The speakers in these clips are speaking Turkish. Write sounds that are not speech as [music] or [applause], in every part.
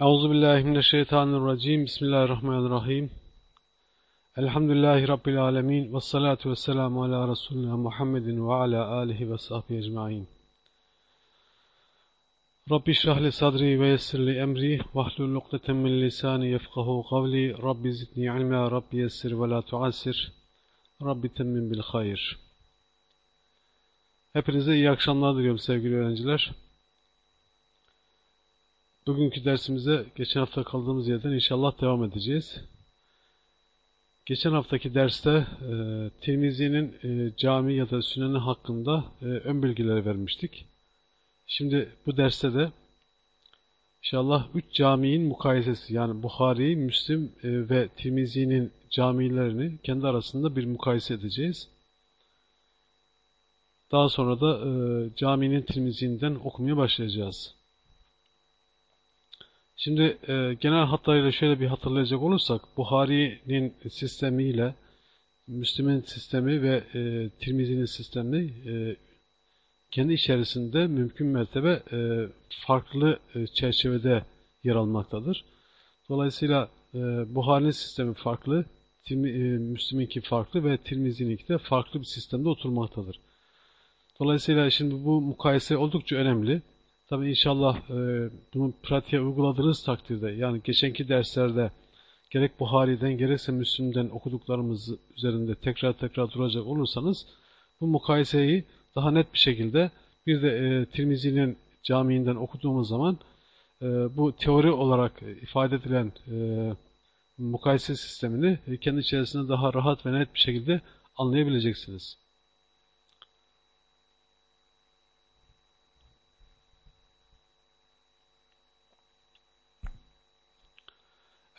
Euzu billahi mineşşeytanirracim. Bismillahirrahmanirrahim. Elhamdülillahi rabbil alamin ve salatu vesselamu ala resulina Muhammedin ve ala alihi ve sahbihi ecmaîn. Rabbi şrah li sadri ve yessir li emri ve hlul ukdeten min lisani yefkahu kavli. Rabbi zidni ilma, Rabbi yessir ve la tuassir. Rabbi temmin bil hayır. Hepinize iyi akşamlar diliyorum sevgili öğrenciler. Bugünkü dersimize geçen hafta kaldığımız yerden inşallah devam edeceğiz. Geçen haftaki derste e, Tirmizi'nin e, cami ya da süneni hakkında e, ön bilgileri vermiştik. Şimdi bu derste de inşallah üç caminin mukayesesi yani Bukhari, Müslim e, ve Tirmizi'nin camilerini kendi arasında bir mukayese edeceğiz. Daha sonra da e, caminin Tirmizi'nden okumaya başlayacağız. Şimdi e, genel hatlarıyla şöyle bir hatırlayacak olursak Buhari'nin sistemiyle Müslüm'ün sistemi ve e, Tirmizi'nin sistemi e, kendi içerisinde mümkün mertebe e, farklı e, çerçevede yer almaktadır. Dolayısıyla e, Buhari'nin sistemi farklı, e, Müslüm'ünki farklı ve Tirmizi'ninki de farklı bir sistemde oturmaktadır. Dolayısıyla şimdi bu mukayese oldukça önemli. Tabi inşallah e, bunu pratiğe uyguladığınız takdirde yani geçenki derslerde gerek Buhari'den gerekse Müslüm'den okuduklarımız üzerinde tekrar tekrar duracak olursanız bu mukayeseyi daha net bir şekilde bir de e, Tirmizi'nin camiinden okuduğumuz zaman e, bu teori olarak ifade edilen e, mukayese sistemini kendi içerisinde daha rahat ve net bir şekilde anlayabileceksiniz.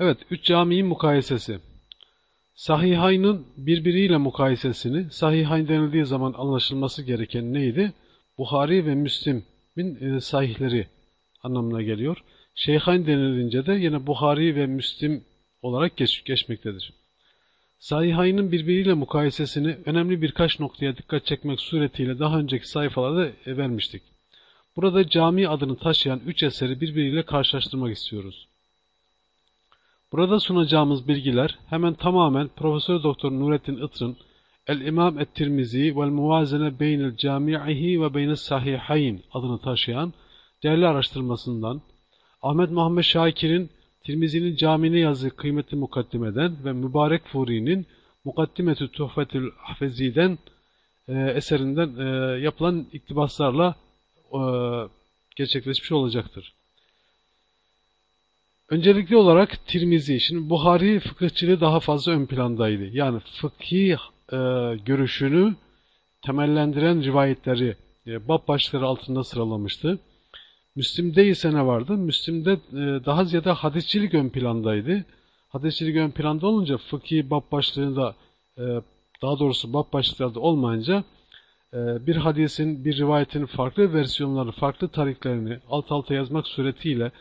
Evet, üç camiin mukayesesi. Sahihayn'ın birbiriyle mukayesesini, Sahihayn denildiği zaman anlaşılması gereken neydi? Buhari ve Müslim'in e, sahihleri anlamına geliyor. Şeyhayn denilince de yine Buhari ve Müslim olarak geç, geçmektedir. Sahihayn'ın birbiriyle mukayesesini önemli birkaç noktaya dikkat çekmek suretiyle daha önceki sayfalarda e, vermiştik. Burada cami adını taşıyan üç eseri birbiriyle karşılaştırmak istiyoruz. Burada sunacağımız bilgiler hemen tamamen Profesör Doktor Nurettin Itr'ın El-İmam et-Tirmizi vel Muvazene beynel cami'ihi ve beynes sahihayn adını taşıyan değerli araştırmasından, Ahmet Muhammed Şakir'in Tirmizi'nin camine yazı kıymetli mukaddimeden ve Mübarek Furi'nin Mukaddimetü Tuhfetül Ahfezi'den e, eserinden e, yapılan iktibaslarla e, gerçekleşmiş olacaktır. Öncelikli olarak Tirmizi, şimdi Buhari fıkıhçılığı daha fazla ön plandaydı. Yani fıkhi e, görüşünü temellendiren rivayetleri e, bab başları altında sıralamıştı. Müslim'de ise ne vardı? Müslim'de e, daha ziyade hadisçilik ön plandaydı. Hadisçilik ön planda olunca fıkhi bab başlığında e, daha doğrusu bab başlıklarda olmayınca e, bir hadisin, bir rivayetin farklı versiyonları, farklı tariklerini alt alta yazmak suretiyle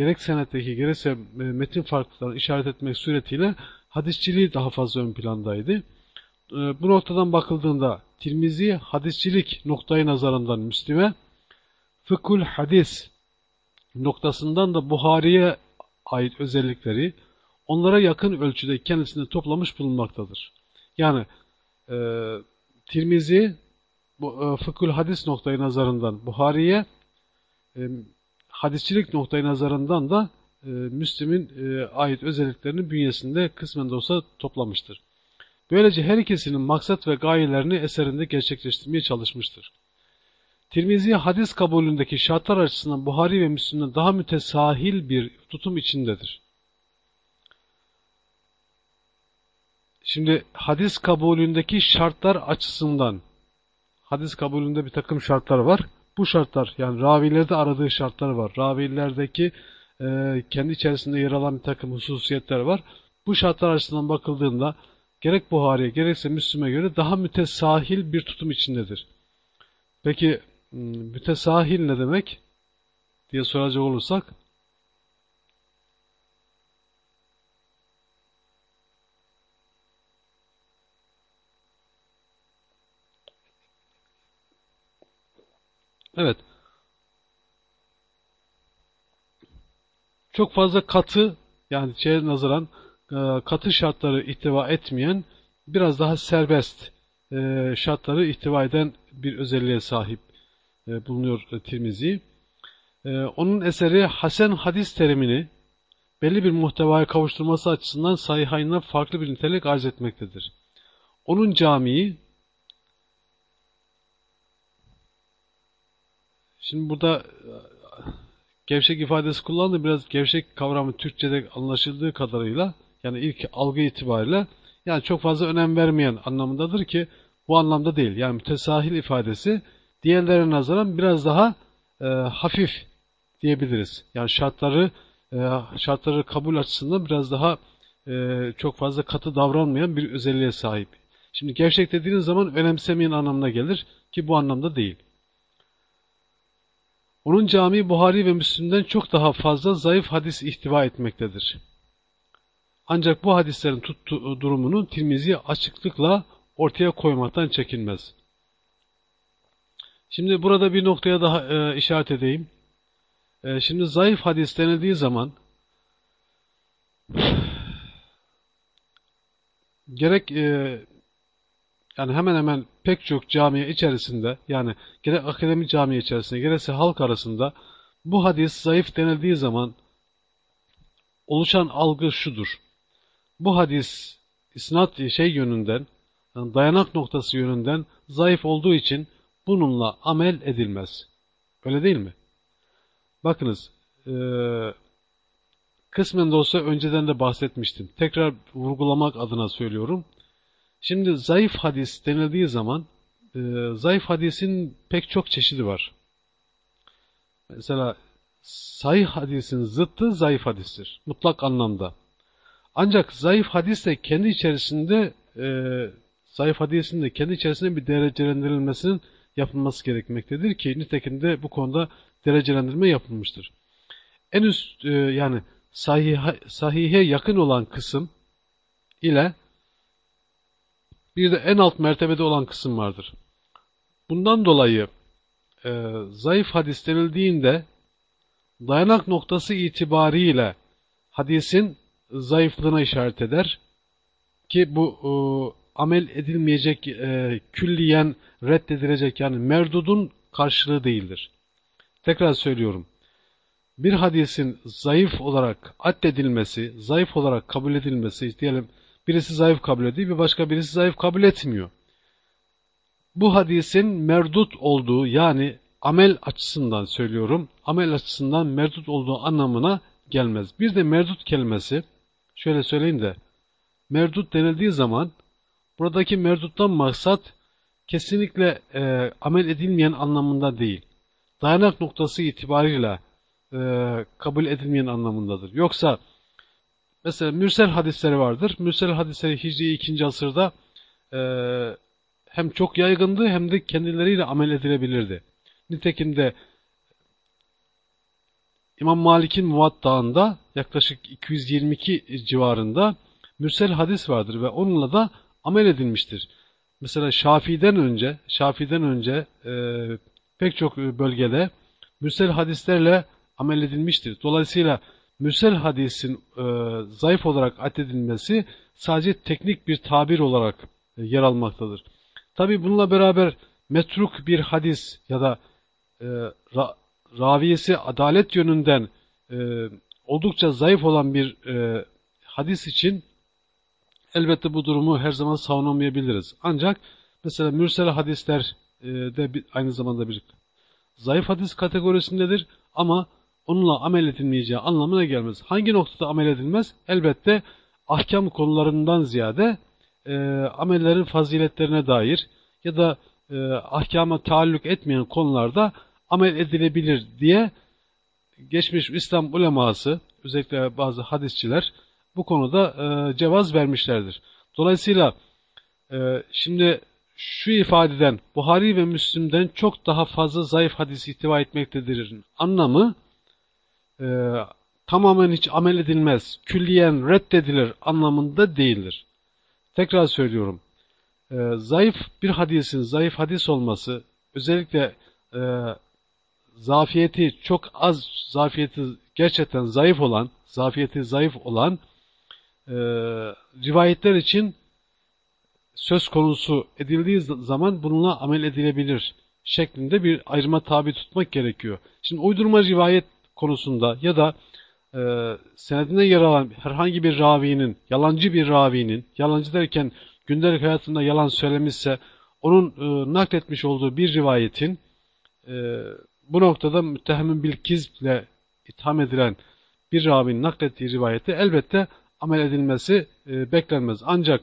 gerek senetteki gerekse e, metin farklılıklarını işaret etmek suretiyle hadisçiliği daha fazla ön plandaydı. E, bu noktadan bakıldığında Tirmizi hadisçilik noktayı nazarından Müslim'e, fıkhul hadis noktasından da Buhari'ye ait özellikleri onlara yakın ölçüde kendisinde toplamış bulunmaktadır. Yani e, Tirmizi bu, e, fıkhul hadis noktayı nazarından Buhari'ye e, hadisçilik noktayı nazarından da e, Müslim'in e, ait özelliklerini bünyesinde kısmen de olsa toplamıştır. Böylece her ikisinin maksat ve gayelerini eserinde gerçekleştirmeye çalışmıştır. Tirmizi hadis kabulündeki şartlar açısından Buhari ve Müslim'den daha mütesahil bir tutum içindedir. Şimdi hadis kabulündeki şartlar açısından hadis kabulünde bir takım şartlar var bu şartlar yani ravilerde aradığı şartlar var. Ravilerdeki e, kendi içerisinde yer alan bir takım hususiyetler var. Bu şartlar açısından bakıldığında gerek Buhari'ye gerekse Müslüm'e göre daha mütesahil bir tutum içindedir. Peki mütesahil ne demek diye soracak olursak Evet. çok fazla katı yani şeye nazaran e, katı şartları ihtiva etmeyen biraz daha serbest e, şartları ihtiva eden bir özelliğe sahip e, bulunuyor Tirmizi. Onun eseri Hasen hadis terimini belli bir muhtevaya kavuşturması açısından sahihaynına farklı bir nitelik arz etmektedir. Onun camii şimdi burada gevşek ifadesi kullandı. Biraz gevşek kavramı Türkçe'de anlaşıldığı kadarıyla yani ilk algı itibariyle yani çok fazla önem vermeyen anlamındadır ki bu anlamda değil. Yani mütesahil ifadesi diğerlerine nazaran biraz daha e, hafif diyebiliriz. Yani şartları e, şartları kabul açısından biraz daha e, çok fazla katı davranmayan bir özelliğe sahip. Şimdi gevşek dediğiniz zaman önemsemeyen anlamına gelir ki bu anlamda değil. Onun cami Buhari ve Müslim'den çok daha fazla zayıf hadis ihtiva etmektedir. Ancak bu hadislerin tuttuğu durumunu Tirmizi açıklıkla ortaya koymaktan çekinmez. Şimdi burada bir noktaya daha e, işaret edeyim. E, şimdi zayıf hadis denildiği zaman [sighs] gerek e, yani hemen hemen pek çok camiye içerisinde yani gerek akademik cami içerisinde gerekse halk arasında bu hadis zayıf denildiği zaman oluşan algı şudur. Bu hadis isnat şey yönünden yani dayanak noktası yönünden zayıf olduğu için bununla amel edilmez. Öyle değil mi? Bakınız e, kısmen de olsa önceden de bahsetmiştim. Tekrar vurgulamak adına söylüyorum. Şimdi zayıf hadis denildiği zaman e, zayıf hadisin pek çok çeşidi var. Mesela sahih hadisin zıttı zayıf hadistir. Mutlak anlamda. Ancak zayıf hadis de kendi içerisinde e, zayıf hadisin de kendi içerisinde bir derecelendirilmesinin yapılması gerekmektedir ki nitekim de bu konuda derecelendirme yapılmıştır. En üst e, yani sahihe, sahihe yakın olan kısım ile bir de en alt mertebede olan kısım vardır. Bundan dolayı e, zayıf hadis denildiğinde dayanak noktası itibariyle hadisin zayıflığına işaret eder. Ki bu e, amel edilmeyecek, e, külliyen reddedilecek yani merdudun karşılığı değildir. Tekrar söylüyorum. Bir hadisin zayıf olarak addedilmesi, zayıf olarak kabul edilmesi, diyelim birisi zayıf kabul ediyor, bir başka birisi zayıf kabul etmiyor. Bu hadisin merdut olduğu yani amel açısından söylüyorum, amel açısından merdut olduğu anlamına gelmez. Bir de merdut kelimesi, şöyle söyleyeyim de, merdut denildiği zaman buradaki merduttan maksat kesinlikle e, amel edilmeyen anlamında değil. Dayanak noktası itibariyle e, kabul edilmeyen anlamındadır. Yoksa Mesela mürsel hadisleri vardır. Mürsel hadisleri Hicri 2. asırda e, hem çok yaygındı hem de kendileriyle amel edilebilirdi. Nitekim de İmam Malik'in Muvatta'ında yaklaşık 222 civarında mürsel hadis vardır ve onunla da amel edilmiştir. Mesela Şafii'den önce, Şafii'den önce e, pek çok bölgede mürsel hadislerle amel edilmiştir. Dolayısıyla mürsel hadisin e, zayıf olarak addedilmesi sadece teknik bir tabir olarak e, yer almaktadır. Tabi bununla beraber metruk bir hadis ya da e, ra, raviyesi adalet yönünden e, oldukça zayıf olan bir e, hadis için elbette bu durumu her zaman savunamayabiliriz. Ancak mesela mürsel hadisler e, de bir, aynı zamanda bir zayıf hadis kategorisindedir ama onunla amel edilmeyeceği anlamına gelmez. Hangi noktada amel edilmez? Elbette ahkam konularından ziyade e, amellerin faziletlerine dair ya da e, ahkama taalluk etmeyen konularda amel edilebilir diye geçmiş İslam uleması özellikle bazı hadisçiler bu konuda e, cevaz vermişlerdir. Dolayısıyla e, şimdi şu ifadeden Buhari ve Müslim'den çok daha fazla zayıf hadis ihtiva etmektedir anlamı e, tamamen hiç amel edilmez, külliyen reddedilir anlamında değildir. Tekrar söylüyorum. E, zayıf bir hadisin zayıf hadis olması özellikle e, zafiyeti çok az zafiyeti gerçekten zayıf olan, zafiyeti zayıf olan e, rivayetler için söz konusu edildiği zaman bununla amel edilebilir şeklinde bir ayrıma tabi tutmak gerekiyor. Şimdi uydurma rivayet konusunda ya da e, senedinde yer alan herhangi bir ravinin, yalancı bir ravinin, yalancı derken gündelik hayatında yalan söylemişse onun e, nakletmiş olduğu bir rivayetin e, bu noktada müttehemin bilkizle itham edilen bir ravinin naklettiği rivayette elbette amel edilmesi e, beklenmez. Ancak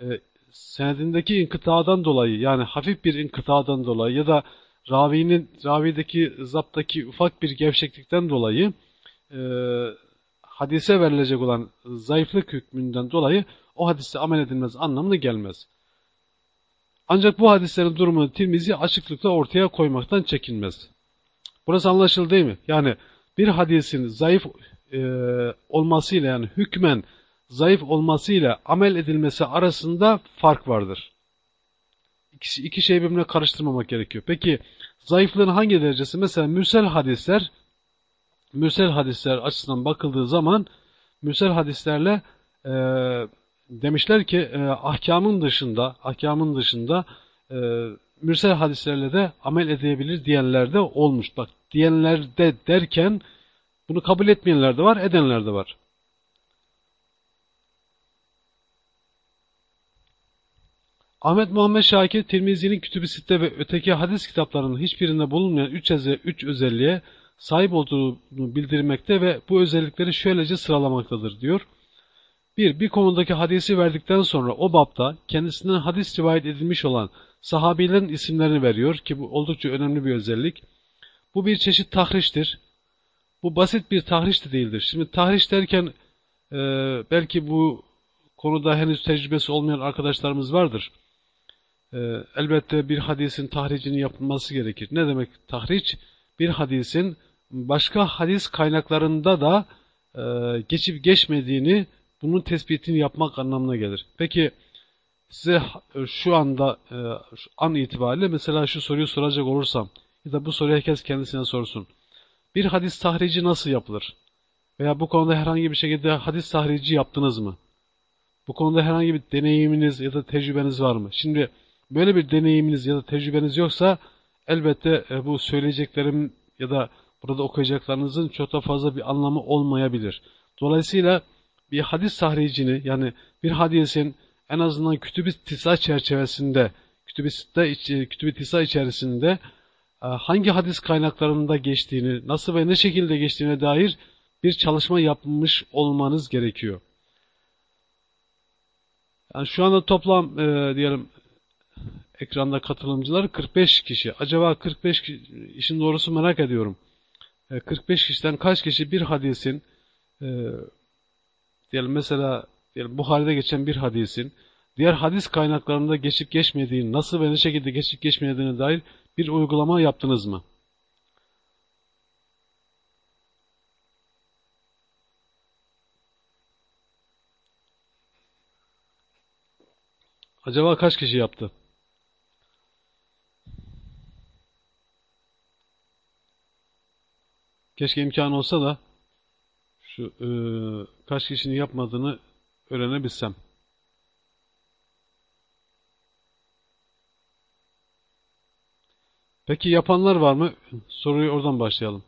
e, senedindeki inkıtadan dolayı yani hafif bir inkıtadan dolayı ya da ravinin ravideki zaptaki ufak bir gevşeklikten dolayı e, hadise verilecek olan zayıflık hükmünden dolayı o hadiste amel edilmez anlamına gelmez. Ancak bu hadislerin durumunu Tirmizi açıklıkla ortaya koymaktan çekinmez. Burası anlaşıldı değil mi? Yani bir hadisin zayıf e, olmasıyla yani hükmen zayıf olmasıyla amel edilmesi arasında fark vardır. İkisi, iki şeyi birbirine karıştırmamak gerekiyor. Peki zayıflığın hangi derecesi? Mesela mürsel hadisler mürsel hadisler açısından bakıldığı zaman mürsel hadislerle e, demişler ki e, ahkamın dışında ahkamın dışında e, mürsel hadislerle de amel edebilir diyenler de olmuş. Bak diyenler de derken bunu kabul etmeyenler de var, edenler de var. Ahmet Muhammed Şakir, Tirmizi'nin Kütüb-i Sitte ve öteki hadis kitaplarının hiçbirinde bulunmayan üç, üç özelliğe sahip olduğunu bildirmekte ve bu özellikleri şöylece sıralamaktadır diyor. Bir, bir konudaki hadisi verdikten sonra o bapta kendisinden hadis rivayet edilmiş olan sahabilerin isimlerini veriyor ki bu oldukça önemli bir özellik. Bu bir çeşit tahriçtir. Bu basit bir tahriş de değildir. Şimdi tahriş derken e, belki bu konuda henüz tecrübesi olmayan arkadaşlarımız vardır. E, elbette bir hadisin tahricini yapılması gerekir. Ne demek tahriç? Bir hadisin başka hadis kaynaklarında da e, geçip geçmediğini, bunun tespitini yapmak anlamına gelir. Peki size şu anda e, şu an itibariyle mesela şu soruyu soracak olursam ya da bu soruyu herkes kendisine sorsun. Bir hadis tahrici nasıl yapılır? Veya bu konuda herhangi bir şekilde hadis tahrici yaptınız mı? Bu konuda herhangi bir deneyiminiz ya da tecrübeniz var mı? Şimdi böyle bir deneyiminiz ya da tecrübeniz yoksa elbette e, bu söyleyeceklerim ya da burada okuyacaklarınızın çok da fazla bir anlamı olmayabilir. Dolayısıyla bir hadis tahricini yani bir hadisin en azından kütüb-i tisa çerçevesinde kütüb-i kütüb tisa içerisinde e, hangi hadis kaynaklarında geçtiğini, nasıl ve ne şekilde geçtiğine dair bir çalışma yapmış olmanız gerekiyor. Yani şu anda toplam e, diyelim ekranda katılımcılar 45 kişi. Acaba 45 kişi, işin doğrusu merak ediyorum. 45 e, kişiden kaç kişi bir hadisin e, diyelim mesela diyelim Buhari'de geçen bir hadisin diğer hadis kaynaklarında geçip geçmediğini, nasıl ve ne şekilde geçip geçmediğine dair bir uygulama yaptınız mı? Acaba kaç kişi yaptı? Keşke imkan olsa da şu e, kaç kişinin yapmadığını öğrenebilsem. Peki yapanlar var mı? Soruyu oradan başlayalım.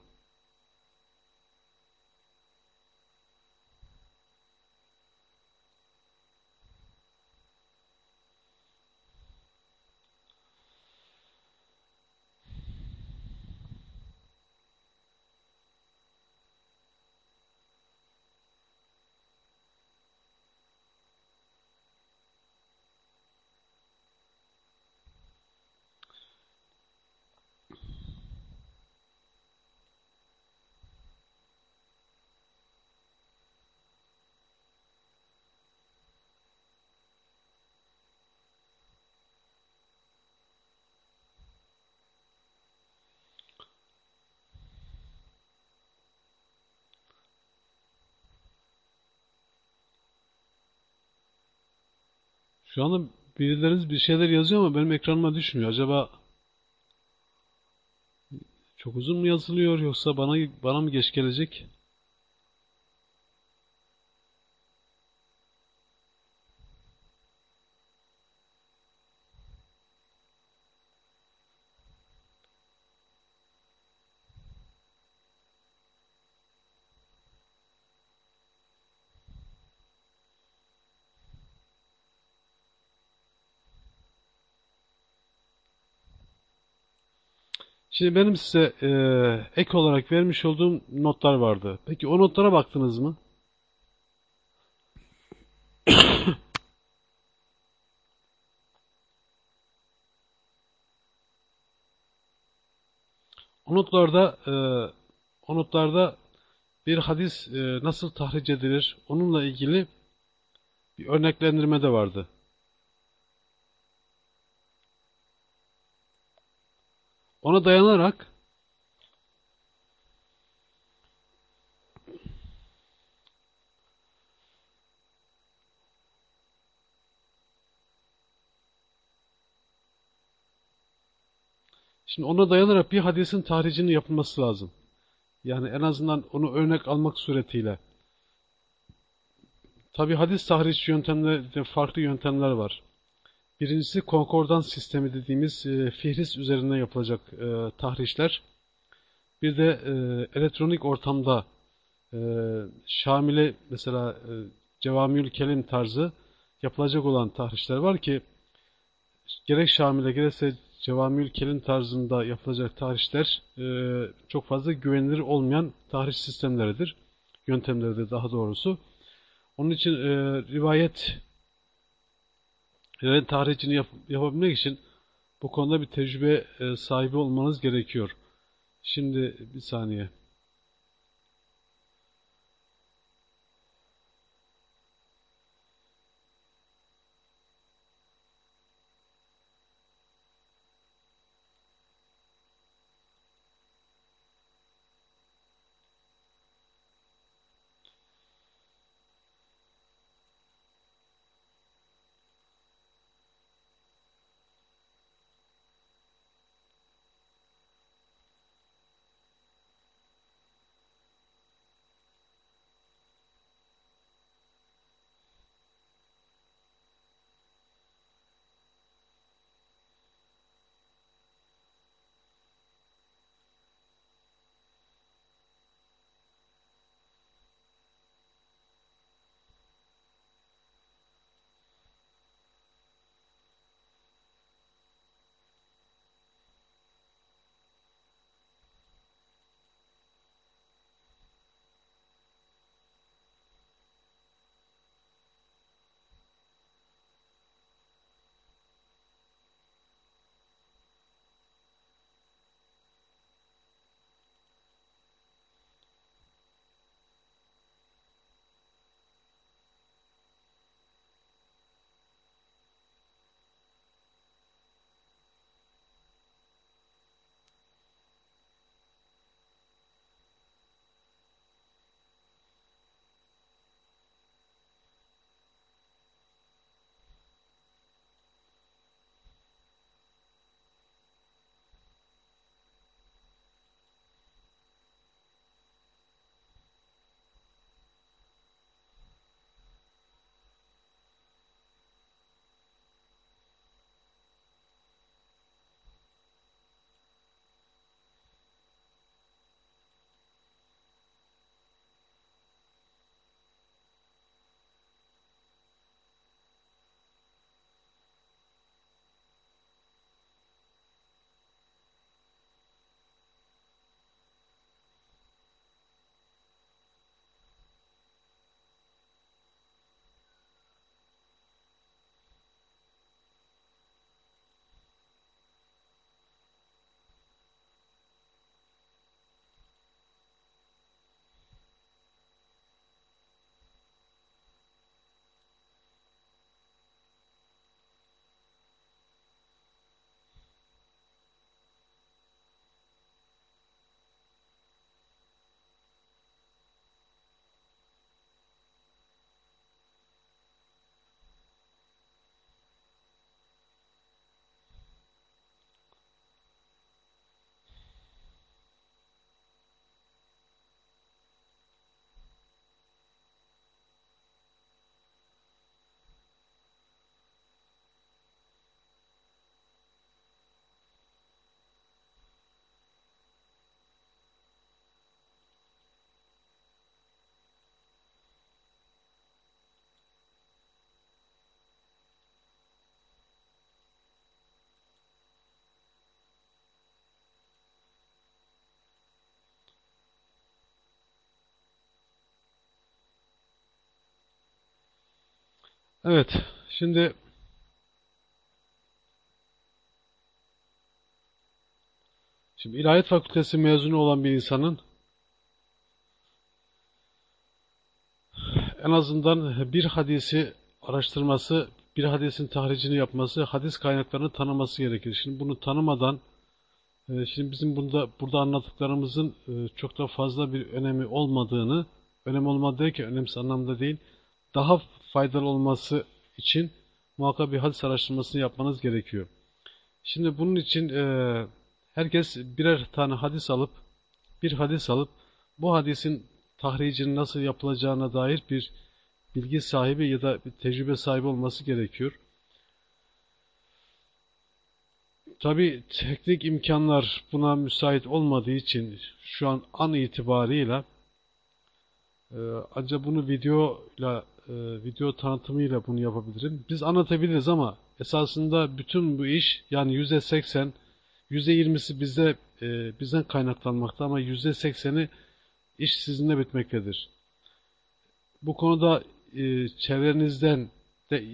Şu anda birileriniz bir şeyler yazıyor ama benim ekranıma düşmüyor. Acaba çok uzun mu yazılıyor yoksa bana bana mı geç gelecek? Şimdi benim size e, ek olarak vermiş olduğum notlar vardı. Peki o notlara baktınız mı? [coughs] O notlarda e, o notlarda bir hadis e, nasıl tahric edilir onunla ilgili bir örneklendirme de vardı. Ona dayanarak şimdi ona dayanarak bir hadisin tahricinin yapılması lazım. Yani en azından onu örnek almak suretiyle. Tabi hadis tahriş yöntemlerinde farklı yöntemler var. Birincisi konkordans sistemi dediğimiz e, fihris üzerinden yapılacak e, tahrişler. Bir de e, elektronik ortamda e, Şamil'e mesela e, Cevamiül Kelim tarzı yapılacak olan tahrişler var ki gerek Şamil'e gerekse Cevamiül Kelim tarzında yapılacak tahrişler e, çok fazla güvenilir olmayan tahriş sistemleridir. Yöntemleridir daha doğrusu. Onun için e, rivayet rivayet tarihçini yap, yapabilmek için bu konuda bir tecrübe e, sahibi olmanız gerekiyor. Şimdi bir saniye. Evet, şimdi şimdi İlahiyat Fakültesi mezunu olan bir insanın en azından bir hadisi araştırması, bir hadisin tahricini yapması, hadis kaynaklarını tanıması gerekir. Şimdi bunu tanımadan, e, şimdi bizim bunda burada anlattıklarımızın e, çok da fazla bir önemi olmadığını, önem olmadığı ki önemsiz anlamda değil, daha faydalı olması için muhakkak bir hadis araştırmasını yapmanız gerekiyor. Şimdi bunun için e, herkes birer tane hadis alıp, bir hadis alıp, bu hadisin tahricinin nasıl yapılacağına dair bir bilgi sahibi ya da bir tecrübe sahibi olması gerekiyor. Tabi teknik imkanlar buna müsait olmadığı için şu an an itibarıyla e, ancak bunu videoyla e, video tanıtımıyla bunu yapabilirim. Biz anlatabiliriz ama esasında bütün bu iş yani yüzde seksen, yüzde yirmisi bizde e, bizden kaynaklanmakta ama yüzde sekseni iş sizinle bitmektedir. Bu konuda e, çevrenizden de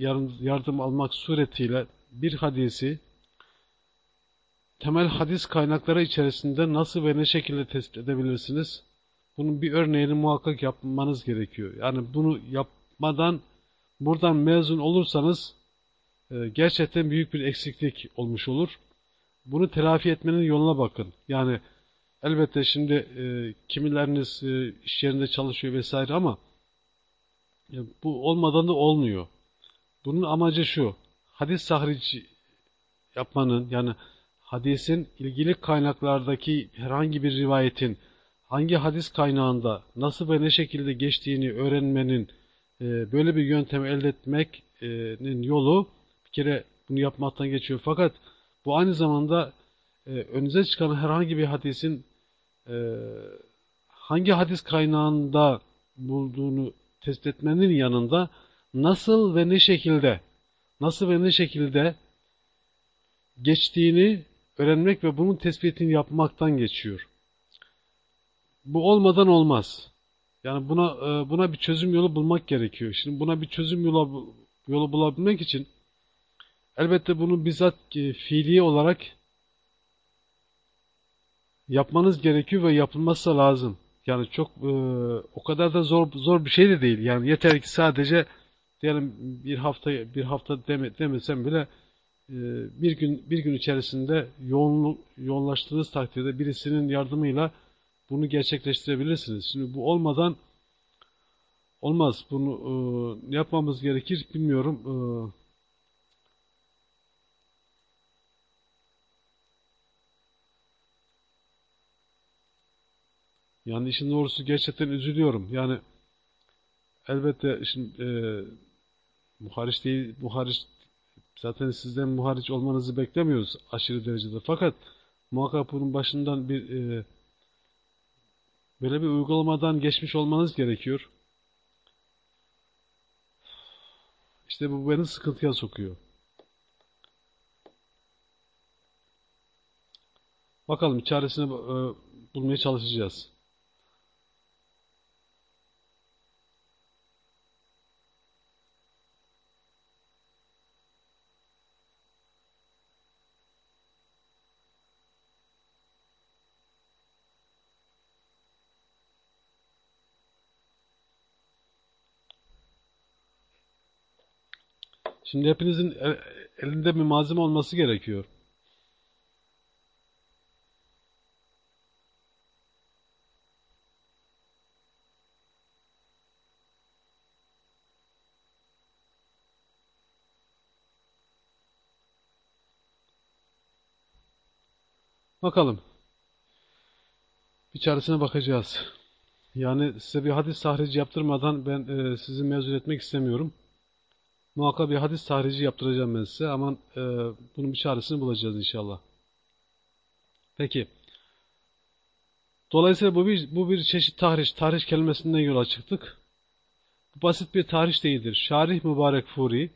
yardım almak suretiyle bir hadisi temel hadis kaynakları içerisinde nasıl ve ne şekilde tespit edebilirsiniz? Bunun bir örneğini muhakkak yapmanız gerekiyor. Yani bunu yapmadan buradan mezun olursanız e, gerçekten büyük bir eksiklik olmuş olur. Bunu telafi etmenin yoluna bakın. Yani elbette şimdi e, kimileriniz e, iş yerinde çalışıyor vesaire ama bu olmadan da olmuyor. Bunun amacı şu. Hadis tahrici yapmanın yani hadisin ilgili kaynaklardaki herhangi bir rivayetin hangi hadis kaynağında nasıl ve ne şekilde geçtiğini öğrenmenin e, böyle bir yöntem elde etmenin yolu bir kere bunu yapmaktan geçiyor. Fakat bu aynı zamanda e, önünüze çıkan herhangi bir hadisin e, hangi hadis kaynağında bulduğunu tespit etmenin yanında nasıl ve ne şekilde nasıl ve ne şekilde geçtiğini öğrenmek ve bunun tespitini yapmaktan geçiyor. Bu olmadan olmaz. Yani buna e, buna bir çözüm yolu bulmak gerekiyor. Şimdi buna bir çözüm yolu yolu bulabilmek için elbette bunu bizzat e, fiili olarak yapmanız gerekiyor ve yapılması lazım. Yani çok e, o kadar da zor zor bir şey de değil. Yani yeter ki sadece diyelim bir hafta bir hafta deme, demesem bile bir gün bir gün içerisinde yoğun yoğunlaştığınız takdirde birisinin yardımıyla bunu gerçekleştirebilirsiniz. Şimdi bu olmadan olmaz. Bunu e, yapmamız gerekir bilmiyorum. E, Yani işin doğrusu gerçekten üzülüyorum. Yani elbette şimdi e, muhariç değil, muhariç zaten sizden muhariç olmanızı beklemiyoruz aşırı derecede. Fakat muhakkak bunun başından bir e, böyle bir uygulamadan geçmiş olmanız gerekiyor. İşte bu beni sıkıntıya sokuyor. Bakalım çaresini e, bulmaya çalışacağız. Şimdi hepinizin elinde bir malzeme olması gerekiyor. Bakalım. Bir çaresine bakacağız. Yani size bir hadis tahrici yaptırmadan ben e, sizi mezun etmek istemiyorum. Muhakkak bir hadis tahrici yaptıracağım ben size ama e, bunun bir çaresini bulacağız inşallah. Peki. Dolayısıyla bu bir, bu bir çeşit tahriş. Tahriş kelimesinden yola çıktık. Bu basit bir tahriş değildir. Şarih Mübarek Furi,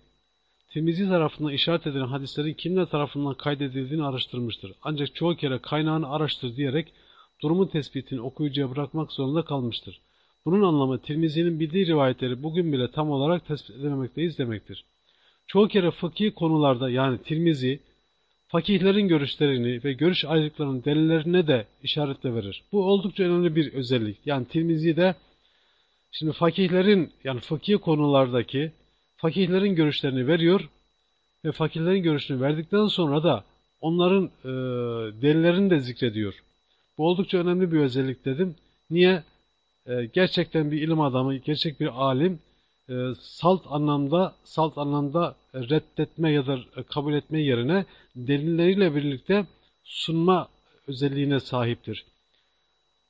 Tirmizi tarafından işaret edilen hadislerin kimler tarafından kaydedildiğini araştırmıştır. Ancak çoğu kere kaynağını araştır diyerek durumun tespitini okuyucuya bırakmak zorunda kalmıştır. Bunun anlamı Tirmizi'nin bildiği rivayetleri bugün bile tam olarak tespit edememekteyiz demektir. Çoğu kere fıkhi konularda yani Tirmizi, fakihlerin görüşlerini ve görüş ayrılıklarının delillerine de işaretle verir. Bu oldukça önemli bir özellik. Yani Tirmizi de şimdi fakihlerin yani fıkhi konulardaki fakihlerin görüşlerini veriyor ve fakirlerin görüşünü verdikten sonra da onların e, delillerini de zikrediyor. Bu oldukça önemli bir özellik dedim. Niye? E, gerçekten bir ilim adamı, gerçek bir alim e, salt anlamda salt anlamda reddetme ya da kabul etme yerine delilleriyle birlikte sunma özelliğine sahiptir.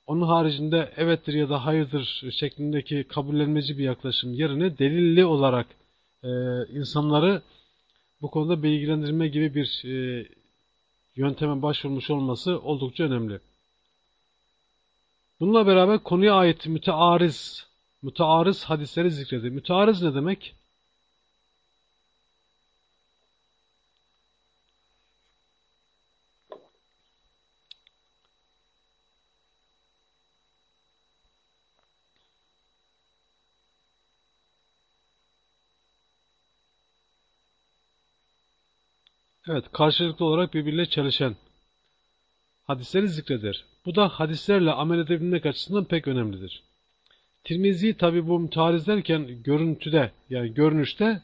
Onun haricinde evettir ya da hayırdır şeklindeki kabullenmeci bir yaklaşım yerine delilli olarak e, insanları bu konuda bilgilendirme gibi bir e, yönteme başvurmuş olması oldukça önemli. Bununla beraber konuya ait müteariz, müteariz hadisleri zikredi. Müteariz ne demek? Evet, karşılıklı olarak birbiriyle çalışan hadisleri zikreder. Bu da hadislerle amel edebilmek açısından pek önemlidir. Tirmizi tabi bu müteariz derken görüntüde yani görünüşte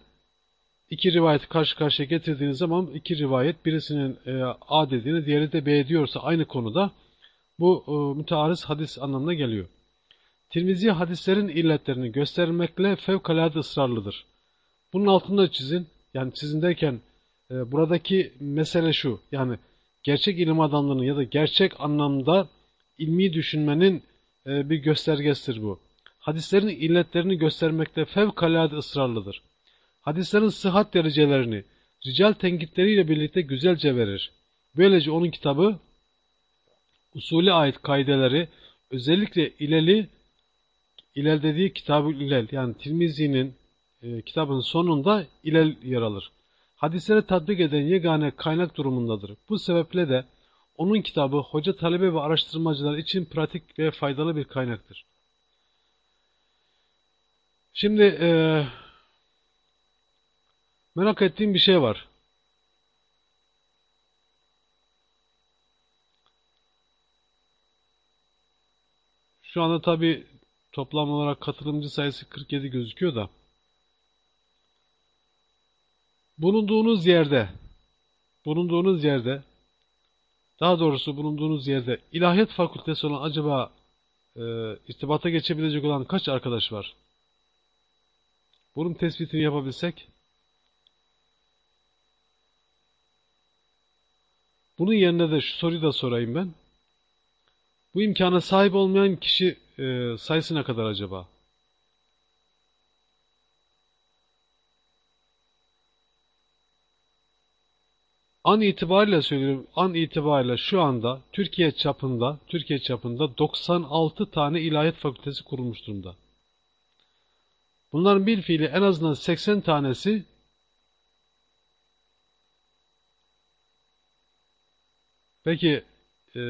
iki rivayet karşı karşıya getirdiğiniz zaman iki rivayet birisinin e, A dediğini diğeri de B diyorsa aynı konuda bu e, müteariz hadis anlamına geliyor. Tirmizi hadislerin illetlerini göstermekle fevkalade ısrarlıdır. Bunun altında çizin yani çizin derken e, buradaki mesele şu. Yani gerçek ilim adamlığının ya da gerçek anlamda ilmi düşünmenin e, bir göstergesidir bu. Hadislerin illetlerini göstermekte fevkalade ısrarlıdır. Hadislerin sıhhat derecelerini rical tenkitleriyle birlikte güzelce verir. Böylece onun kitabı usulü ait kaideleri özellikle ileli ilel dediği kitabı ilel yani Tirmizi'nin e, kitabın sonunda ilel yer alır hadislere tatbik eden yegane kaynak durumundadır. Bu sebeple de onun kitabı hoca talebe ve araştırmacılar için pratik ve faydalı bir kaynaktır. Şimdi e, merak ettiğim bir şey var. Şu anda tabi toplam olarak katılımcı sayısı 47 gözüküyor da bulunduğunuz yerde bulunduğunuz yerde daha doğrusu bulunduğunuz yerde ilahiyat fakültesi olan acaba e, irtibata geçebilecek olan kaç arkadaş var? Bunun tespitini yapabilsek bunun yerine de şu soruyu da sorayım ben. Bu imkana sahip olmayan kişi e, sayısı kadar acaba? An itibariyle söylüyorum, an itibariyle şu anda Türkiye çapında, Türkiye çapında 96 tane ilahiyat fakültesi kurulmuş durumda. Bunların bir fiili en azından 80 tanesi Peki e,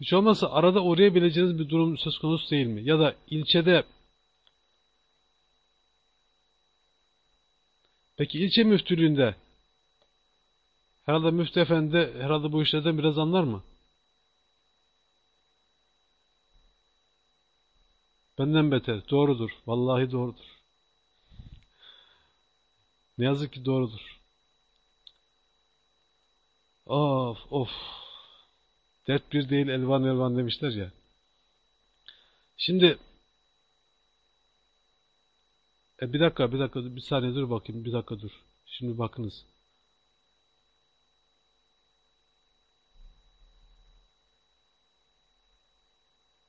Hiç olmazsa arada uğrayabileceğiniz bir durum söz konusu değil mi? Ya da ilçede Peki ilçe müftülüğünde herhalde müftü efendi herhalde bu işlerden biraz anlar mı? Benden beter. Doğrudur. Vallahi doğrudur. Ne yazık ki doğrudur. Of of. Dert bir değil elvan elvan demişler ya. Şimdi e bir dakika bir dakika bir saniye dur bakayım bir dakika dur. Şimdi bakınız.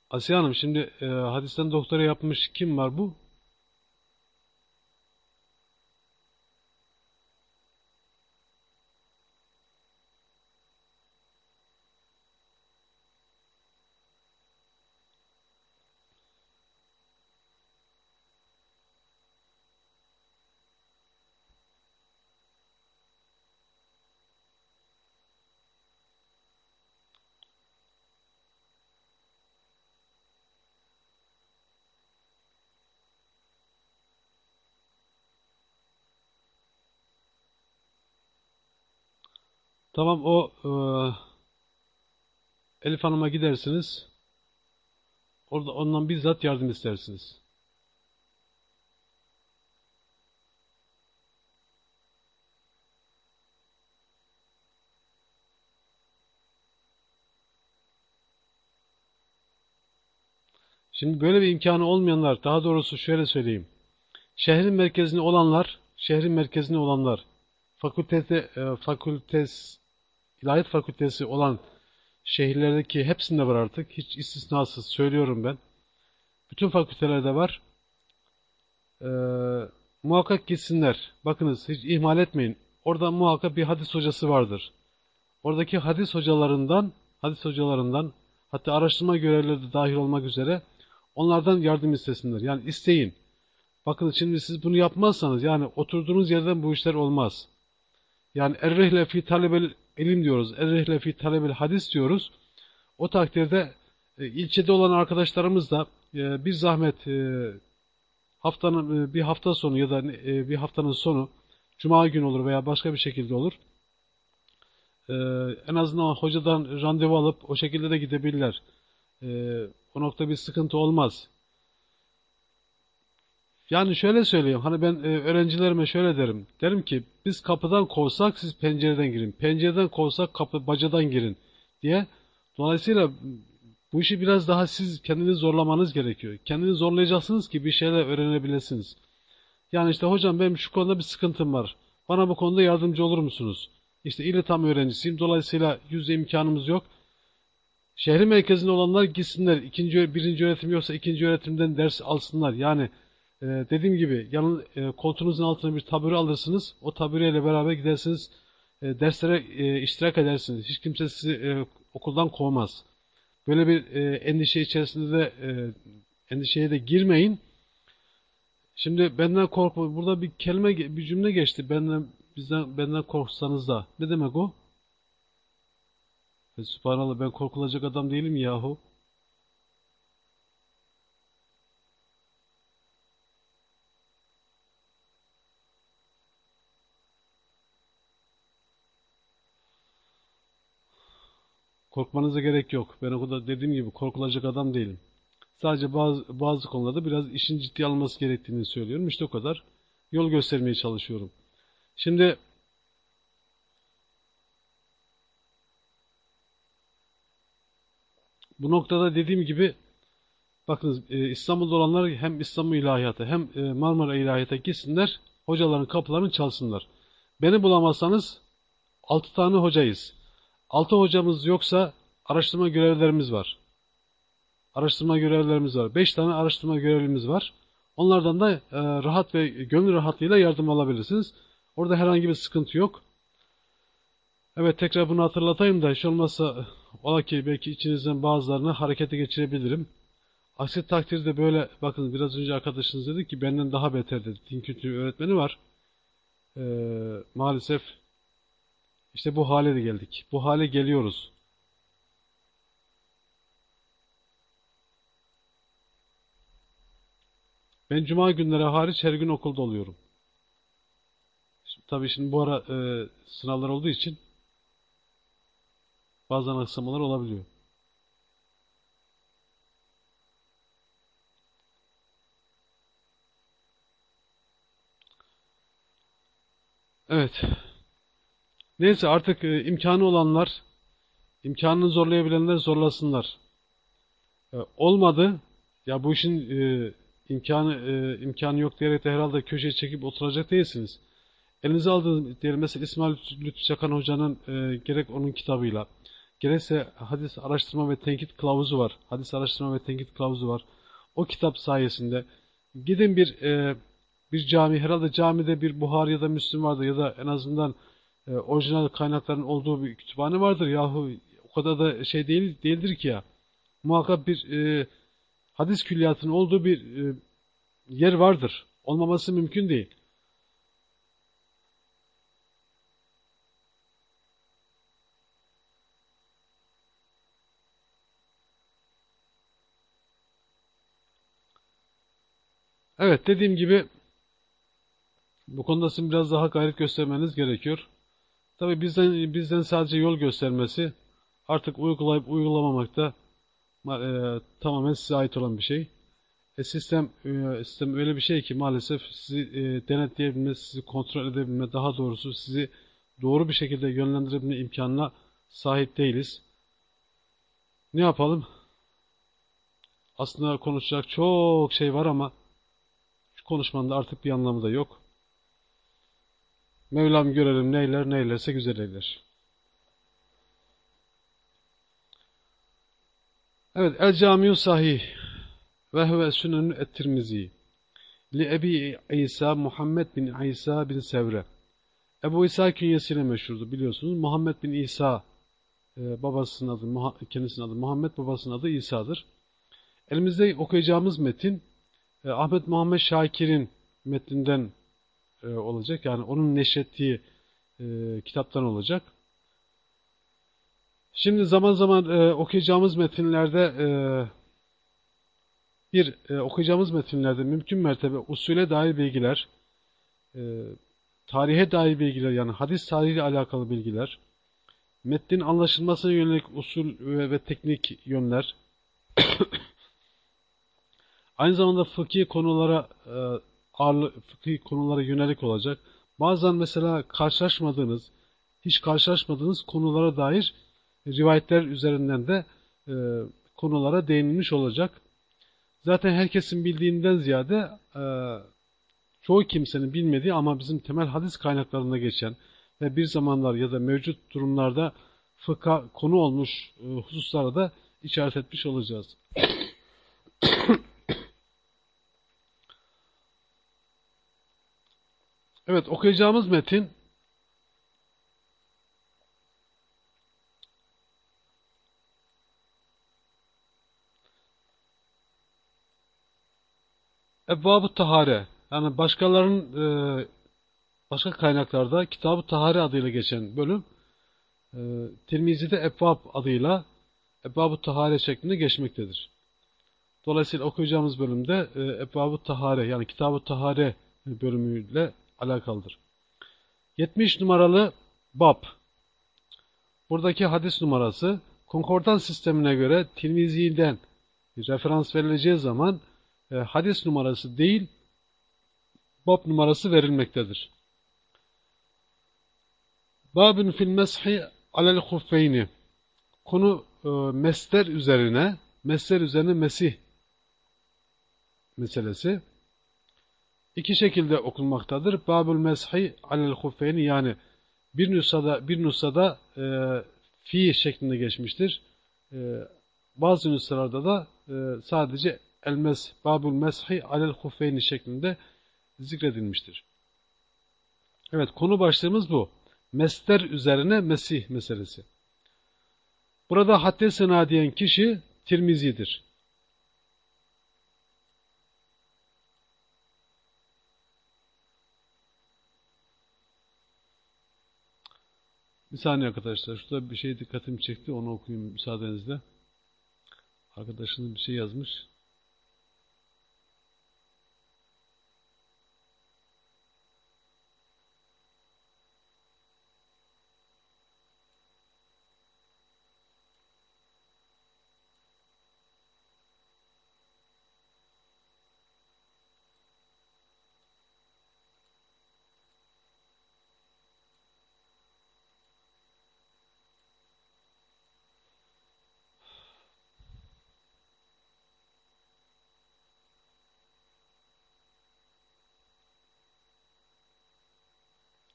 Asiye Hanım şimdi e, hadisten doktora yapmış kim var bu? Tamam o e, Elif Hanım'a gidersiniz. Orada ondan bizzat yardım istersiniz. Şimdi böyle bir imkanı olmayanlar, daha doğrusu şöyle söyleyeyim. Şehrin merkezinde olanlar, şehrin merkezinde olanlar, fakültede, e, fakültes, ilahiyat fakültesi olan şehirlerdeki hepsinde var artık. Hiç istisnasız söylüyorum ben. Bütün fakültelerde var. E, muhakkak gitsinler. Bakınız hiç ihmal etmeyin. Orada muhakkak bir hadis hocası vardır. Oradaki hadis hocalarından, hadis hocalarından, hatta araştırma görevlileri de dahil olmak üzere onlardan yardım istesinler. Yani isteyin. Bakın şimdi siz bunu yapmazsanız yani oturduğunuz yerden bu işler olmaz. Yani errehle fi talebel ilim diyoruz. Errehle fi talebel hadis diyoruz. O takdirde e, ilçede olan arkadaşlarımız da e, bir zahmet e, haftanın bir hafta sonu ya da bir haftanın sonu cuma günü olur veya başka bir şekilde olur. En azından hocadan randevu alıp o şekilde de gidebilirler. O nokta bir sıkıntı olmaz. Yani şöyle söyleyeyim. Hani ben e, öğrencilerime şöyle derim. Derim ki biz kapıdan kovsak siz pencereden girin. Pencereden kovsak kapı bacadan girin diye. Dolayısıyla bu işi biraz daha siz kendiniz zorlamanız gerekiyor. Kendinizi zorlayacaksınız ki bir şeyler öğrenebilirsiniz. Yani işte hocam benim şu konuda bir sıkıntım var. Bana bu konuda yardımcı olur musunuz? İşte ili tam öğrencisiyim. Dolayısıyla yüzde imkanımız yok. Şehrin merkezinde olanlar gitsinler. İkinci, birinci öğretim yoksa ikinci öğretimden ders alsınlar. Yani e, dediğim gibi yanın, e, koltuğunuzun altına bir tabure alırsınız. O tabureyle beraber gidersiniz. E, derslere e, iştirak edersiniz. Hiç kimse sizi e, okuldan kovmaz. Böyle bir e, endişe içerisinde de e, endişeye de girmeyin. Şimdi benden korkma. Burada bir kelime, bir cümle geçti. Benden bizden benden korksanız da. Ne demek o? E, Sübhanallah ben korkulacak adam değilim yahu. Korkmanıza gerek yok. Ben o kadar dediğim gibi korkulacak adam değilim. Sadece bazı, bazı konularda biraz işin ciddi alınması gerektiğini söylüyorum. İşte o kadar. Yol göstermeye çalışıyorum. Şimdi bu noktada dediğim gibi bakınız e, İstanbul'da olanlar hem İstanbul İlahiyatı hem e, Marmara İlahiyat'a gitsinler. Hocaların kapılarını çalsınlar. Beni bulamazsanız 6 tane hocayız. 6 hocamız yoksa araştırma görevlerimiz var. Araştırma görevlerimiz var. 5 tane araştırma görevlimiz var. Onlardan da e, rahat ve gönül rahatlığıyla yardım alabilirsiniz. Orada herhangi bir sıkıntı yok. Evet tekrar bunu hatırlatayım da hiç olmazsa ola ki belki içinizden bazılarını harekete geçirebilirim. Aksi takdirde böyle bakın biraz önce arkadaşınız dedi ki benden daha beter dedi. Din kültürü öğretmeni var. Ee, maalesef işte bu hale de geldik. Bu hale geliyoruz. Ben cuma günleri hariç her gün okulda oluyorum. Şimdi, tabii şimdi bu ara e, sınavlar olduğu için bazen aksamalar olabiliyor. Evet. Neyse artık e, imkanı olanlar, imkanını zorlayabilenler zorlasınlar. E, olmadı. Ya bu işin e, imkanı e, imkanı yok diyerek de herhalde köşeye çekip oturacak değilsiniz. Elinize aldığınız diyelim mesela İsmail Lütfü Çakan Hoca'nın e, gerek onun kitabıyla gerekse hadis araştırma ve tenkit kılavuzu var. Hadis araştırma ve tenkit kılavuzu var. O kitap sayesinde gidin bir e, bir cami herhalde camide bir Buhari ya da Müslüm vardır ya da en azından e, orijinal kaynakların olduğu bir kütüphane vardır. Yahu o kadar da şey değil değildir ki ya. Muhakkak bir e, hadis külliyatının olduğu bir e, yer vardır. Olmaması mümkün değil. Evet dediğim gibi bu konuda sizin biraz daha gayret göstermeniz gerekiyor. Tabi bizden bizden sadece yol göstermesi artık uygulayıp uygulamamakta e, tamamen size ait olan bir şey. E, sistem e, sistem öyle bir şey ki maalesef sizi e, denetleyebilme, sizi kontrol edebilme, daha doğrusu sizi doğru bir şekilde yönlendirebilme imkanına sahip değiliz. Ne yapalım? Aslında konuşacak çok şey var ama şu konuşmanın da artık bir anlamı da yok. Mevlam görelim neyler neylerse güzel eyler. Evet, El Camiu Sahih ve huve sünenü et-Tirmizi li Ebi İsa Muhammed bin İsa bin Sevre Ebu İsa künyesiyle meşhurdu biliyorsunuz. Muhammed bin İsa e, babasının adı, kendisinin adı Muhammed, babasının adı İsa'dır. Elimizde okuyacağımız metin e, Ahmet Muhammed Şakir'in metninden e, olacak. Yani onun neşrettiği e, kitaptan olacak. Şimdi zaman zaman e, okuyacağımız metinlerde e, bir e, okuyacağımız metinlerde mümkün mertebe usule dair bilgiler, e, tarihe dair bilgiler yani hadis tarihiyle alakalı bilgiler, metnin anlaşılmasına yönelik usul ve, ve teknik yönler, [coughs] aynı zamanda fıkhi konulara e, ağırlı, fıkhi konulara yönelik olacak. Bazen mesela karşılaşmadığınız, hiç karşılaşmadığınız konulara dair rivayetler üzerinden de e, konulara değinilmiş olacak. Zaten herkesin bildiğinden ziyade e, çoğu kimsenin bilmediği ama bizim temel hadis kaynaklarında geçen ve bir zamanlar ya da mevcut durumlarda fıkha konu olmuş e, hususlara da işaret etmiş olacağız. Evet okuyacağımız metin Ebbab-ı Tahare yani başkalarının e, başka kaynaklarda Kitab-ı Tahare adıyla geçen bölüm e, Tirmizi'de Ebbab adıyla Ebbab-ı Tahare şeklinde geçmektedir. Dolayısıyla okuyacağımız bölümde e, Ebbab-ı Tahare yani Kitab-ı Tahare bölümüyle alakalıdır. 70 numaralı bab. Buradaki hadis numarası konkordans sistemine göre Tirmizi'den referans verileceği zaman e, hadis numarası değil, bab numarası verilmektedir. Babün fil meshi alel huffeyni. Konu e, mesler üzerine, mesler üzerine mesih meselesi. İki şekilde okunmaktadır. Babül meshi alel huffeyni yani bir nüshada, bir nüshada e, fi şeklinde geçmiştir. E, bazı nüshalarda da e, sadece el-mes, babul meshi alel hufeyni şeklinde zikredilmiştir. Evet konu başlığımız bu. Mester üzerine Mesih meselesi. Burada haddesena diyen kişi Tirmizi'dir. Bir saniye arkadaşlar. Şurada bir şey dikkatimi çekti. Onu okuyayım müsaadenizle. Arkadaşınız bir şey yazmış.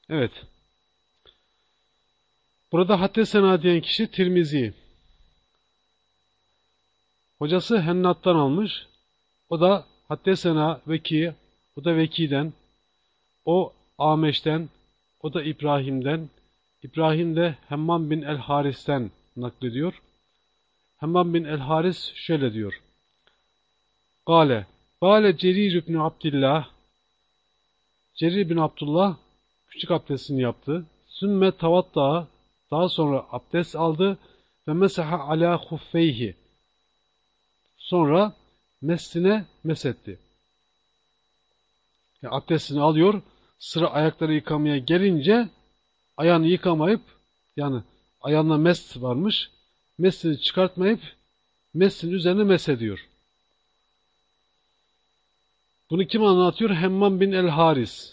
Evet. Burada haddesena diyen kişi Tirmizi. Hocası Hennat'tan almış. O da haddesena Veki, o da Veki'den, o Ameş'ten, o da İbrahim'den, İbrahim de Hemmam bin el-Haris'ten naklediyor. Hemmam bin el-Haris şöyle diyor. Gale, Gale Cerir ibn Abdillah, Cerir bin Abdullah küçük abdestini yaptı. Sümme tavatta daha sonra abdest aldı ve mesaha ala huffeyhi. Sonra mesline mesetti. Yani abdestini alıyor, sıra ayakları yıkamaya gelince ayağını yıkamayıp yani ayağında mes varmış. Mesini çıkartmayıp mesin üzerine mes ediyor. Bunu kim anlatıyor? Hemmam bin el Haris.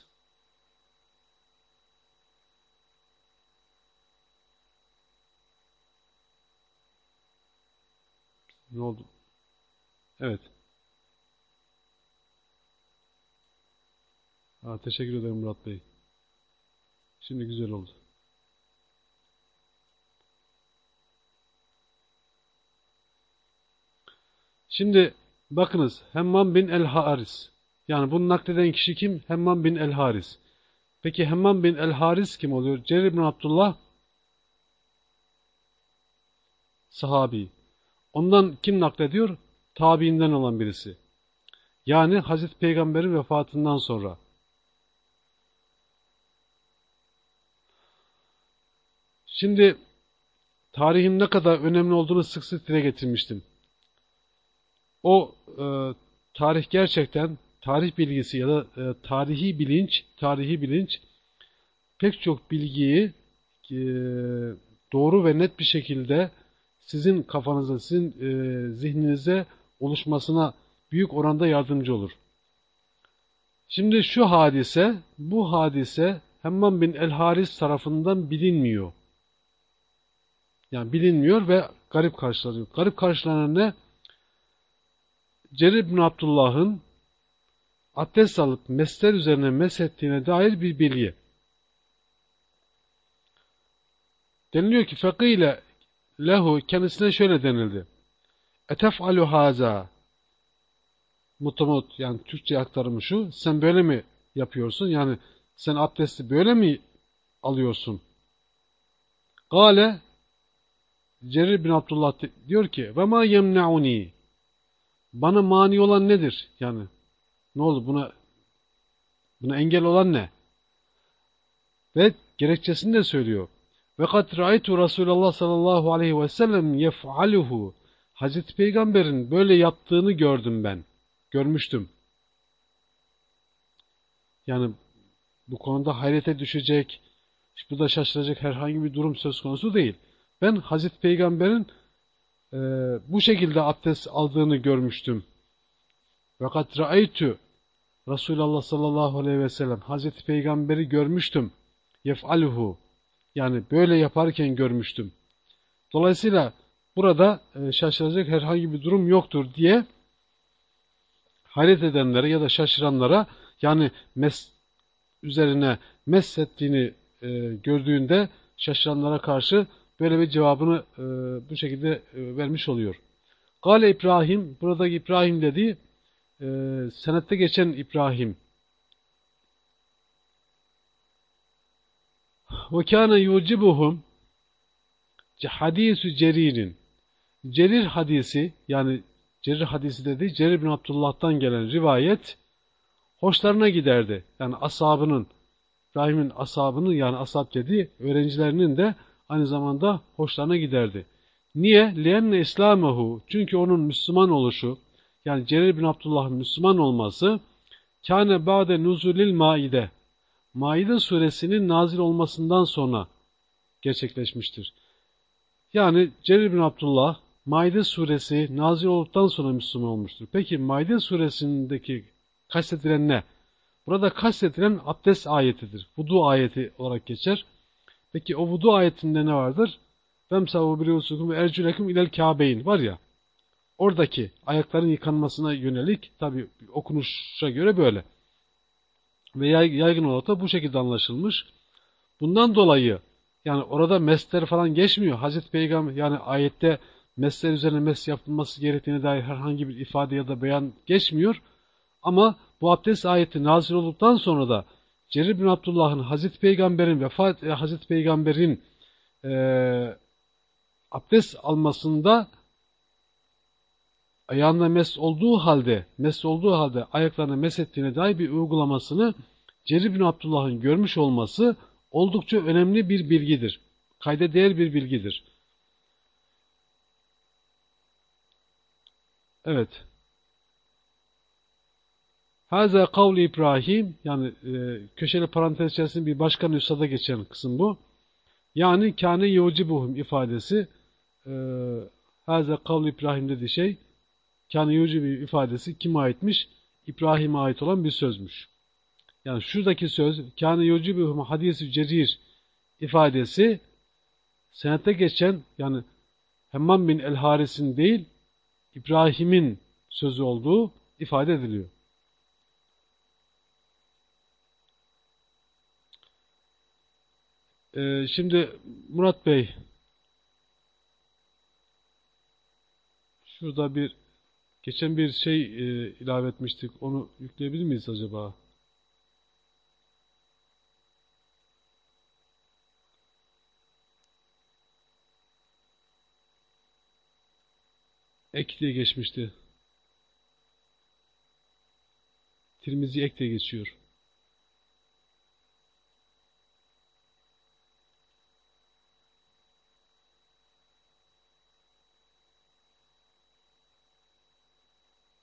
Ne oldu? Evet. Ha, teşekkür ederim Murat Bey. Şimdi güzel oldu. Şimdi bakınız Hemmam bin el-Haris. Yani bunu nakleden kişi kim? Hemmam bin el-Haris. Peki Hemmam bin el-Haris kim oluyor? Cerir bin Abdullah sahabi. Ondan kim naklediyor? Tabiinden olan birisi. Yani Hazreti Peygamber'in vefatından sonra. Şimdi tarihin ne kadar önemli olduğunu sık sık dile getirmiştim. O e, tarih gerçekten tarih bilgisi ya da e, tarihi bilinç, tarihi bilinç pek çok bilgiyi e, doğru ve net bir şekilde sizin kafanıza, sizin e, zihninize oluşmasına büyük oranda yardımcı olur. Şimdi şu hadise, bu hadise Hemmam bin el-Haris tarafından bilinmiyor. Yani bilinmiyor ve garip karşılanıyor. Garip karşılanan ne? Cerir bin Abdullah'ın abdest alıp mesler üzerine meshettiğine dair bir bilgi. Deniliyor ki fakile lehu kendisine şöyle denildi. Etef'alu haza mutamut yani Türkçe aktarımı şu. Sen böyle mi yapıyorsun? Yani sen abdesti böyle mi alıyorsun? Gale Cerir bin Abdullah diyor ki ve ma yemnauni bana mani olan nedir? Yani ne oldu buna buna engel olan ne? Ve gerekçesini de söylüyor. Ve kat ra'aytu Resulullah sallallahu aleyhi ve sellem yef'aluhu. Hazreti Peygamber'in böyle yaptığını gördüm ben. Görmüştüm. Yani bu konuda hayrete düşecek, bu da şaşıracak herhangi bir durum söz konusu değil. Ben Hazreti Peygamber'in e, bu şekilde abdest aldığını görmüştüm. Fakat ra'aytu Resulullah sallallahu aleyhi ve sellem Hazreti Peygamber'i görmüştüm. Yef'aluhu yani böyle yaparken görmüştüm. Dolayısıyla burada e, şaşıracak herhangi bir durum yoktur diye hayret edenlere ya da şaşıranlara yani mes üzerine mes ettiğini e, gördüğünde şaşıranlara karşı böyle bir cevabını e, bu şekilde e, vermiş oluyor. Gale İbrahim, buradaki İbrahim dediği e, senette geçen İbrahim. Ve kâne yucibuhum hadisu Cerir'in. Cerir hadisi yani Cerir hadisi dedi Cerir bin Abdullah'tan gelen rivayet hoşlarına giderdi. Yani asabının İbrahim'in asabının yani asab dediği öğrencilerinin de aynı zamanda hoşlarına giderdi. Niye? لِيَنَّ İslamahu Çünkü onun Müslüman oluşu, yani Cerir bin Abdullah'ın Müslüman olması, kâne ba'de nuzulil maide, Maide suresinin nazil olmasından sonra gerçekleşmiştir. Yani Cerir bin Abdullah, Maide suresi nazil olduktan sonra Müslüman olmuştur. Peki Maide suresindeki kastedilen ne? Burada kastedilen abdest ayetidir. Vudu ayeti olarak geçer. Peki o vudu ayetinde ne vardır? Femsavu biliyorsunuz ve ercülekum ilel kabeyn var ya. Oradaki ayakların yıkanmasına yönelik tabi okunuşa göre böyle. Ve yaygın olarak da bu şekilde anlaşılmış. Bundan dolayı yani orada mesler falan geçmiyor. Hazreti Peygamber yani ayette mesler üzerine mes yapılması gerektiğine dair herhangi bir ifade ya da beyan geçmiyor. Ama bu abdest ayeti nazil olduktan sonra da Cerir bin Abdullah'ın Hazreti Peygamber'in vefat e, Hazreti Peygamber'in e, abdest almasında ayağına mes olduğu halde, mes olduğu halde ayaklarına mes ettiğine dair bir uygulamasını Cerir bin Abdullah'ın görmüş olması oldukça önemli bir bilgidir. Kayda değer bir bilgidir. Evet. Haza kavli İbrahim yani e, köşeli parantez içerisinde bir başka nüshada geçen kısım bu. Yani kâne yucibuhum ifadesi e, Haze kavl İbrahim dediği şey kâne yucibu ifadesi kime aitmiş? İbrahim'e ait olan bir sözmüş. Yani şuradaki söz kâne yucibuhum hadisi cerir ifadesi senette geçen yani Hemmam bin El Haris'in değil İbrahim'in sözü olduğu ifade ediliyor. Ee, şimdi Murat Bey şurada bir geçen bir şey e, ilave etmiştik. Onu yükleyebilir miyiz acaba? Ek diye geçmişti. Tirmizi ek diye geçiyor.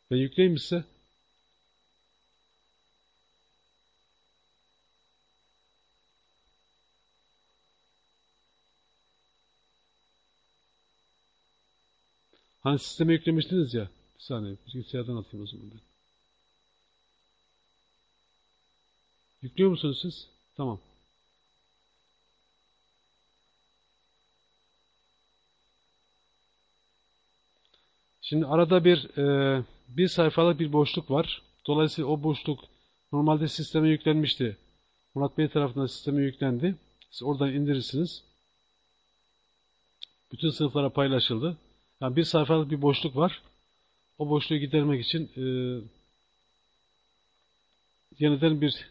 Mi size? Hani sisteme yüklemiştiniz ya. Bir saniye. Bilgisayardan atayım o zaman ben. Yüklüyor musunuz siz? Tamam. Şimdi arada bir e, bir sayfalık bir boşluk var. Dolayısıyla o boşluk normalde sisteme yüklenmişti. Murat Bey tarafından sisteme yüklendi. Siz oradan indirirsiniz. Bütün sınıflara paylaşıldı. Yani bir sayfalık bir boşluk var. O boşluğu gidermek için e, yeniden bir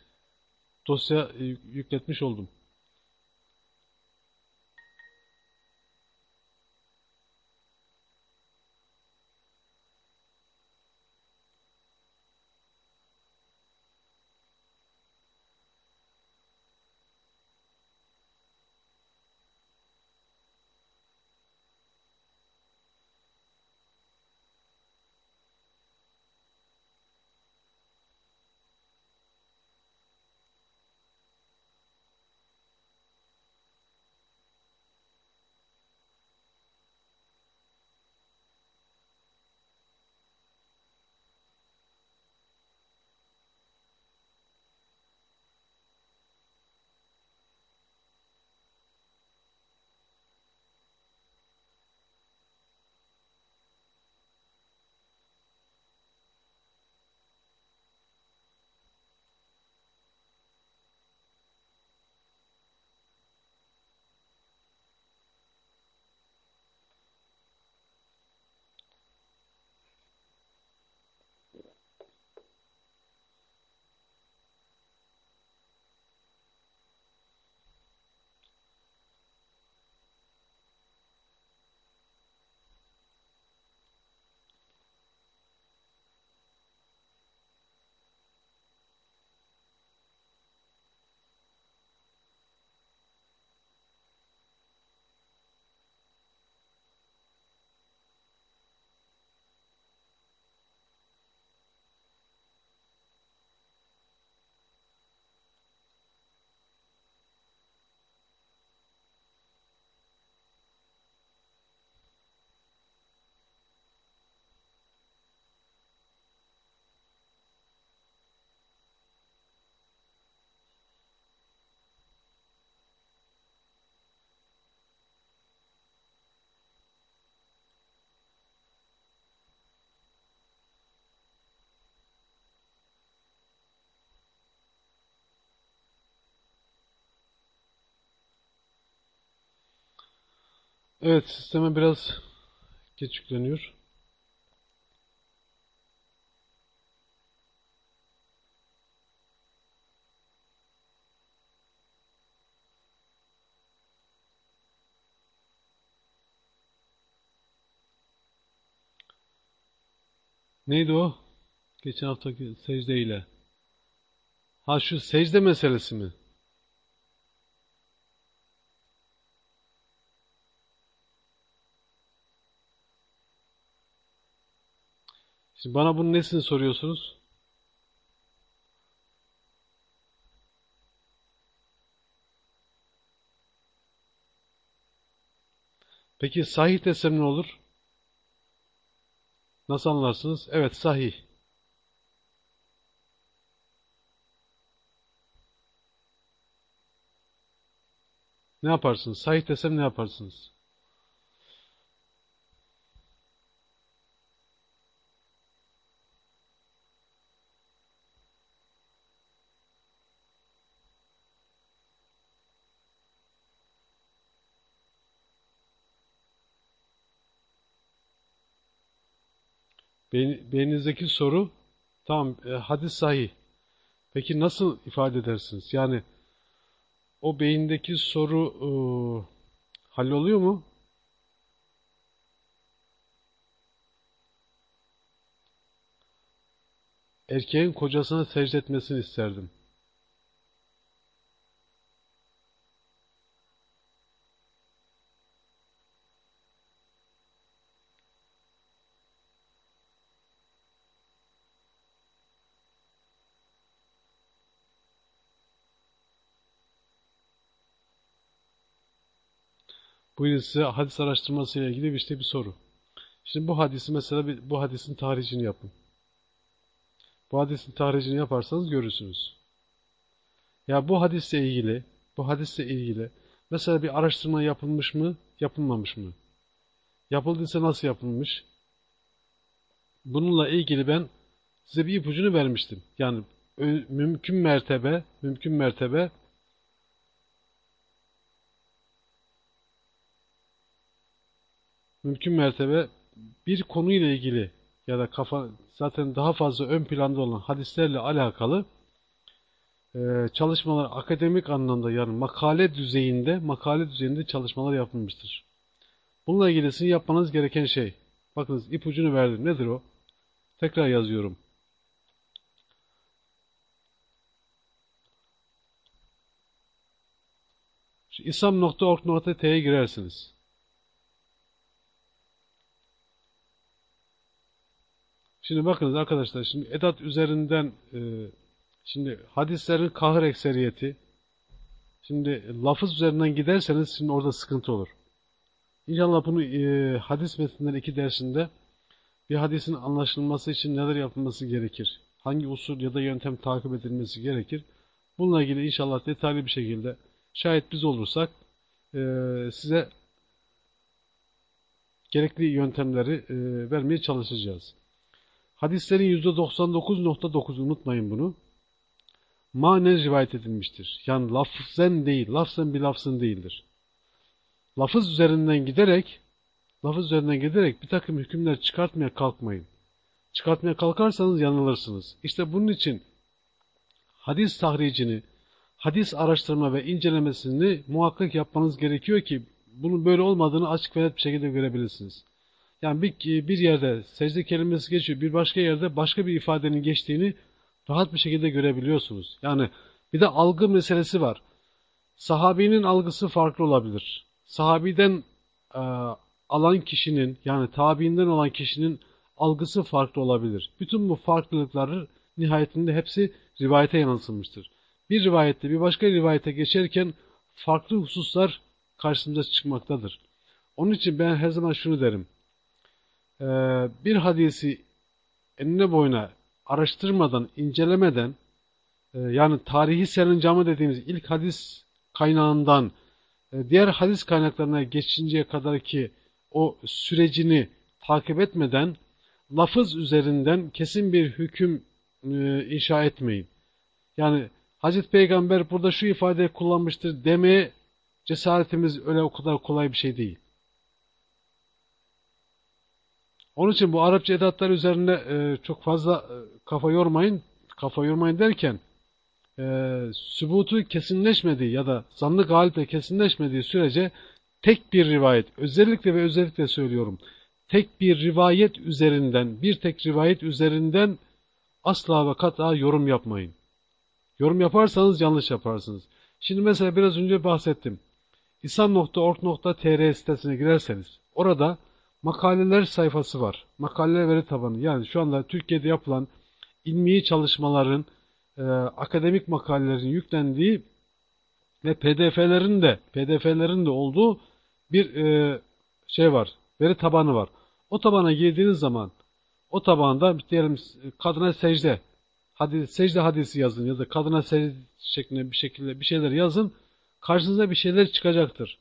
dosya e, yükletmiş oldum. Evet, sisteme biraz geç yükleniyor. Neydi o? Geçen haftaki secde ile. Ha şu secde meselesi mi? Şimdi bana bunun nesini soruyorsunuz? Peki sahih desem ne olur? Nasıl anlarsınız? Evet sahih. Ne yaparsınız? Sahih desem ne yaparsınız? Beyninizdeki soru tamam e, hadis sahih. Peki nasıl ifade edersiniz? Yani o beyindeki soru e, halloluyor mu? Erkeğin kocasına secde etmesini isterdim. Bu size hadis araştırması ile ilgili işte bir soru. Şimdi bu hadisi mesela bir, bu hadisin tarihini yapın. Bu hadisin tarihini yaparsanız görürsünüz. Ya bu hadisle ilgili, bu hadisle ilgili mesela bir araştırma yapılmış mı, yapılmamış mı? Yapıldıysa nasıl yapılmış? Bununla ilgili ben size bir ipucunu vermiştim. Yani mümkün mertebe, mümkün mertebe mümkün mertebe bir konuyla ilgili ya da kafa zaten daha fazla ön planda olan hadislerle alakalı e, çalışmalar akademik anlamda yani makale düzeyinde makale düzeyinde çalışmalar yapılmıştır. Bununla ilgili sizin yapmanız gereken şey bakınız ipucunu verdim. Nedir o? Tekrar yazıyorum. İslam.org.tr'ye girersiniz. Şimdi bakınız arkadaşlar, şimdi edat üzerinden e, şimdi hadislerin kahır ekseriyeti, şimdi lafız üzerinden giderseniz şimdi orada sıkıntı olur. İnşallah bunu e, hadis metinden iki dersinde bir hadisin anlaşılması için neler yapılması gerekir? Hangi usul ya da yöntem takip edilmesi gerekir? Bununla ilgili inşallah detaylı bir şekilde şayet biz olursak e, size gerekli yöntemleri e, vermeye çalışacağız. Hadislerin %99.9 unutmayın bunu. Manen rivayet edilmiştir. Yani lafzen değil, lafzen bir lafzın değildir. Lafız üzerinden giderek, lafız üzerinden giderek bir takım hükümler çıkartmaya kalkmayın. Çıkartmaya kalkarsanız yanılırsınız. İşte bunun için hadis tahricini, hadis araştırma ve incelemesini muhakkak yapmanız gerekiyor ki bunun böyle olmadığını açık ve net bir şekilde görebilirsiniz. Yani bir, bir yerde secde kelimesi geçiyor, bir başka yerde başka bir ifadenin geçtiğini rahat bir şekilde görebiliyorsunuz. Yani bir de algı meselesi var. Sahabinin algısı farklı olabilir. Sahabiden e, alan kişinin yani tabiinden olan kişinin algısı farklı olabilir. Bütün bu farklılıkları nihayetinde hepsi rivayete yansımıştır. Bir rivayette bir başka rivayete geçerken farklı hususlar karşımıza çıkmaktadır. Onun için ben her zaman şunu derim. Ee, bir hadisi enine boyuna araştırmadan, incelemeden e, yani tarihi seringamı dediğimiz ilk hadis kaynağından e, diğer hadis kaynaklarına geçinceye kadar ki o sürecini takip etmeden lafız üzerinden kesin bir hüküm e, inşa etmeyin. Yani Hazreti Peygamber burada şu ifadeyi kullanmıştır demeye cesaretimiz öyle o kadar kolay bir şey değil. Onun için bu Arapça edatlar üzerine e, çok fazla e, kafa yormayın. Kafa yormayın derken e, sübutu kesinleşmediği ya da zanlı galiple kesinleşmediği sürece tek bir rivayet, özellikle ve özellikle söylüyorum, tek bir rivayet üzerinden, bir tek rivayet üzerinden asla ve kata yorum yapmayın. Yorum yaparsanız yanlış yaparsınız. Şimdi mesela biraz önce bahsettim. İslam.org.tr sitesine girerseniz orada makaleler sayfası var. Makaleler veri tabanı. Yani şu anda Türkiye'de yapılan ilmi çalışmaların, e, akademik makalelerin yüklendiği ve PDF'lerin de PDF'lerin de olduğu bir e, şey var. Veri tabanı var. O tabana girdiğiniz zaman o tabanda diyelim kadına secde hadis, secde hadisi yazın ya da kadına secde şeklinde bir şekilde bir şeyler yazın. Karşınıza bir şeyler çıkacaktır.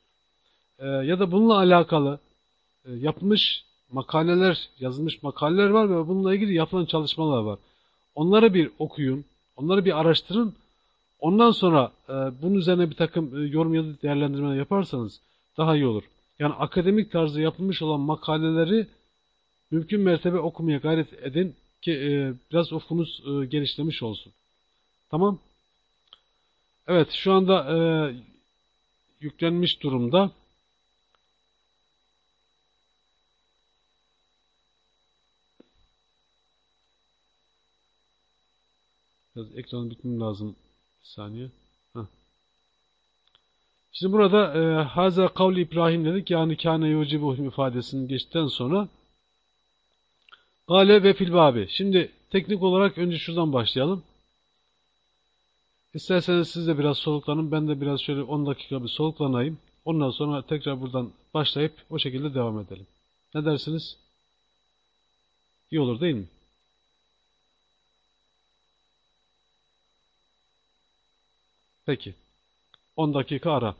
Ee, ya da bununla alakalı e, yapılmış makaleler, yazılmış makaleler var ve bununla ilgili yapılan çalışmalar var. Onları bir okuyun, onları bir araştırın. Ondan sonra e, bunun üzerine bir takım e, yorum ya da değerlendirme yaparsanız daha iyi olur. Yani akademik tarzda yapılmış olan makaleleri mümkün mertebe okumaya gayret edin ki e, biraz ufkunuz e, genişlemiş olsun. Tamam. Evet şu anda e, yüklenmiş durumda. Biraz ekranı bitmem lazım. Bir saniye. Heh. Şimdi burada e, Haza kavli İbrahim dedik. Yani kâne yucibuhum ifadesini geçtikten sonra Gale ve fil babi. Şimdi teknik olarak önce şuradan başlayalım. İsterseniz siz de biraz soluklanın. Ben de biraz şöyle 10 dakika bir soluklanayım. Ondan sonra tekrar buradan başlayıp o şekilde devam edelim. Ne dersiniz? İyi olur değil mi? Peki. 10 dakika ara.